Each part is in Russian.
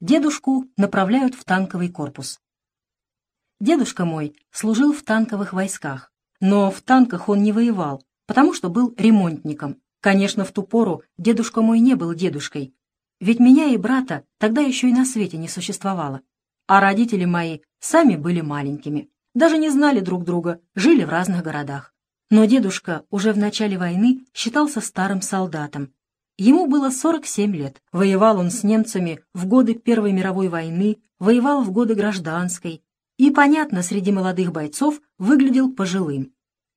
Дедушку направляют в танковый корпус. Дедушка мой служил в танковых войсках, но в танках он не воевал, потому что был ремонтником. Конечно, в ту пору дедушка мой не был дедушкой, ведь меня и брата тогда еще и на свете не существовало. А родители мои сами были маленькими, даже не знали друг друга, жили в разных городах. Но дедушка уже в начале войны считался старым солдатом, Ему было 47 лет. Воевал он с немцами в годы Первой мировой войны, воевал в годы гражданской. И, понятно, среди молодых бойцов выглядел пожилым.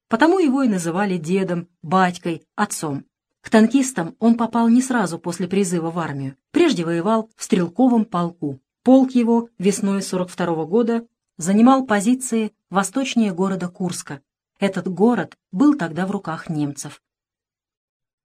Потому его и называли дедом, батькой, отцом. К танкистам он попал не сразу после призыва в армию. Прежде воевал в стрелковом полку. Полк его весной 42 -го года занимал позиции восточнее города Курска. Этот город был тогда в руках немцев.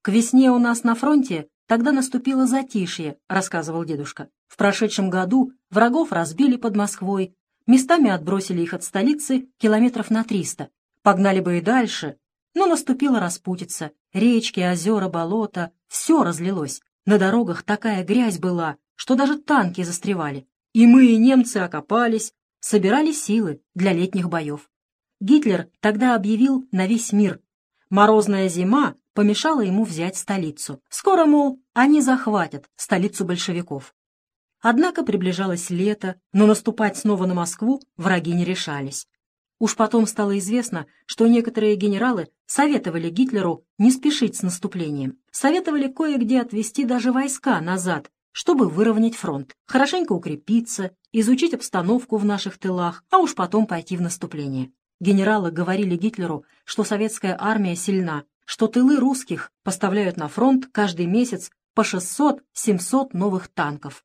«К весне у нас на фронте тогда наступило затишье», — рассказывал дедушка. «В прошедшем году врагов разбили под Москвой, местами отбросили их от столицы километров на триста. Погнали бы и дальше, но наступила распутица. Речки, озера, болота — все разлилось. На дорогах такая грязь была, что даже танки застревали. И мы, и немцы окопались, собирали силы для летних боев. Гитлер тогда объявил на весь мир. Морозная зима помешало ему взять столицу. Скоро, мол, они захватят столицу большевиков. Однако приближалось лето, но наступать снова на Москву враги не решались. Уж потом стало известно, что некоторые генералы советовали Гитлеру не спешить с наступлением, советовали кое-где отвести даже войска назад, чтобы выровнять фронт, хорошенько укрепиться, изучить обстановку в наших тылах, а уж потом пойти в наступление. Генералы говорили Гитлеру, что советская армия сильна, что тылы русских поставляют на фронт каждый месяц по 600-700 новых танков.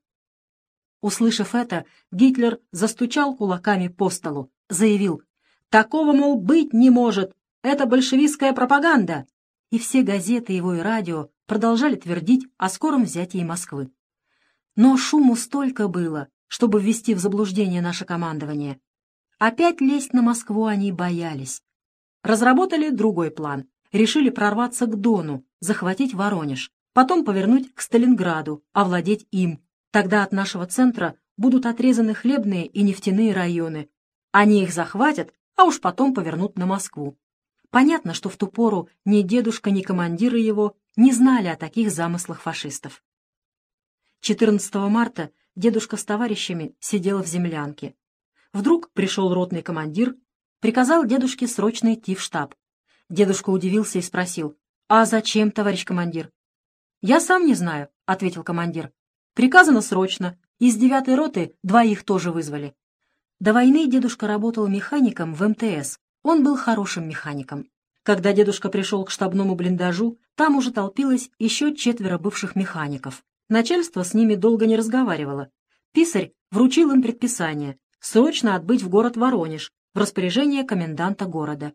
Услышав это, Гитлер застучал кулаками по столу, заявил, «Такого, мол, быть не может! Это большевистская пропаганда!» И все газеты его и радио продолжали твердить о скором взятии Москвы. Но шуму столько было, чтобы ввести в заблуждение наше командование. Опять лезть на Москву они боялись. Разработали другой план решили прорваться к Дону, захватить Воронеж, потом повернуть к Сталинграду, овладеть им. Тогда от нашего центра будут отрезаны хлебные и нефтяные районы. Они их захватят, а уж потом повернут на Москву. Понятно, что в ту пору ни дедушка, ни командиры его не знали о таких замыслах фашистов. 14 марта дедушка с товарищами сидел в землянке. Вдруг пришел ротный командир, приказал дедушке срочно идти в штаб. Дедушка удивился и спросил, «А зачем, товарищ командир?» «Я сам не знаю», — ответил командир. «Приказано срочно. Из девятой роты двоих тоже вызвали». До войны дедушка работал механиком в МТС. Он был хорошим механиком. Когда дедушка пришел к штабному блиндажу, там уже толпилось еще четверо бывших механиков. Начальство с ними долго не разговаривало. Писарь вручил им предписание срочно отбыть в город Воронеж в распоряжение коменданта города.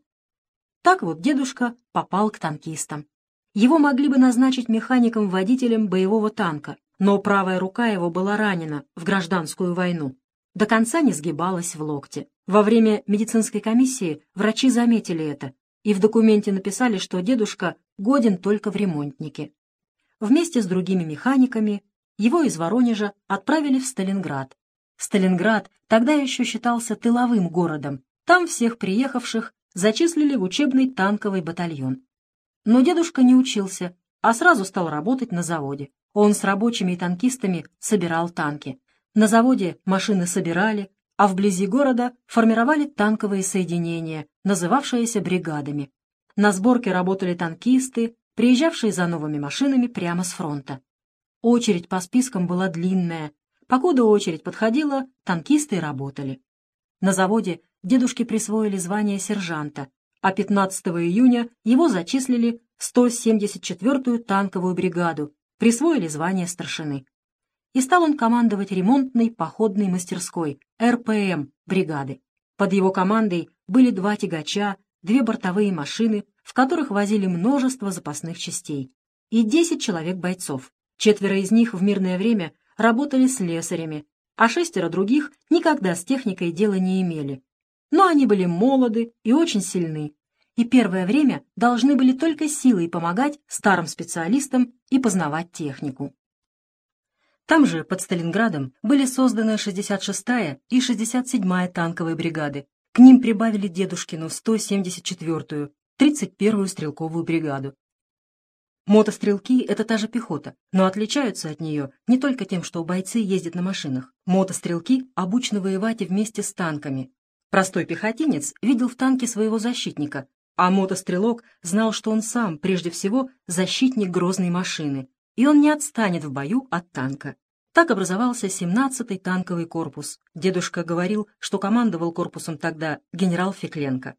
Так вот дедушка попал к танкистам. Его могли бы назначить механиком-водителем боевого танка, но правая рука его была ранена в гражданскую войну. До конца не сгибалась в локте. Во время медицинской комиссии врачи заметили это и в документе написали, что дедушка годен только в ремонтнике. Вместе с другими механиками его из Воронежа отправили в Сталинград. Сталинград тогда еще считался тыловым городом. Там всех приехавших зачислили в учебный танковый батальон. Но дедушка не учился, а сразу стал работать на заводе. Он с рабочими и танкистами собирал танки. На заводе машины собирали, а вблизи города формировали танковые соединения, называвшиеся бригадами. На сборке работали танкисты, приезжавшие за новыми машинами прямо с фронта. Очередь по спискам была длинная. Покуда очередь подходила, танкисты работали. На заводе дедушке присвоили звание сержанта, а 15 июня его зачислили в 174-ю танковую бригаду, присвоили звание старшины. И стал он командовать ремонтной походной мастерской, РПМ, бригады. Под его командой были два тягача, две бортовые машины, в которых возили множество запасных частей, и 10 человек бойцов. Четверо из них в мирное время работали слесарями, а шестеро других никогда с техникой дела не имели. Но они были молоды и очень сильны, и первое время должны были только силой помогать старым специалистам и познавать технику. Там же, под Сталинградом, были созданы 66-я и 67-я танковые бригады. К ним прибавили Дедушкину 174-ю, 31-ю стрелковую бригаду. Мотострелки — это та же пехота, но отличаются от нее не только тем, что бойцы ездят на машинах. Мотострелки обучены воевать и вместе с танками. Простой пехотинец видел в танке своего защитника, а мотострелок знал, что он сам, прежде всего, защитник грозной машины, и он не отстанет в бою от танка. Так образовался 17-й танковый корпус. Дедушка говорил, что командовал корпусом тогда генерал Фекленко.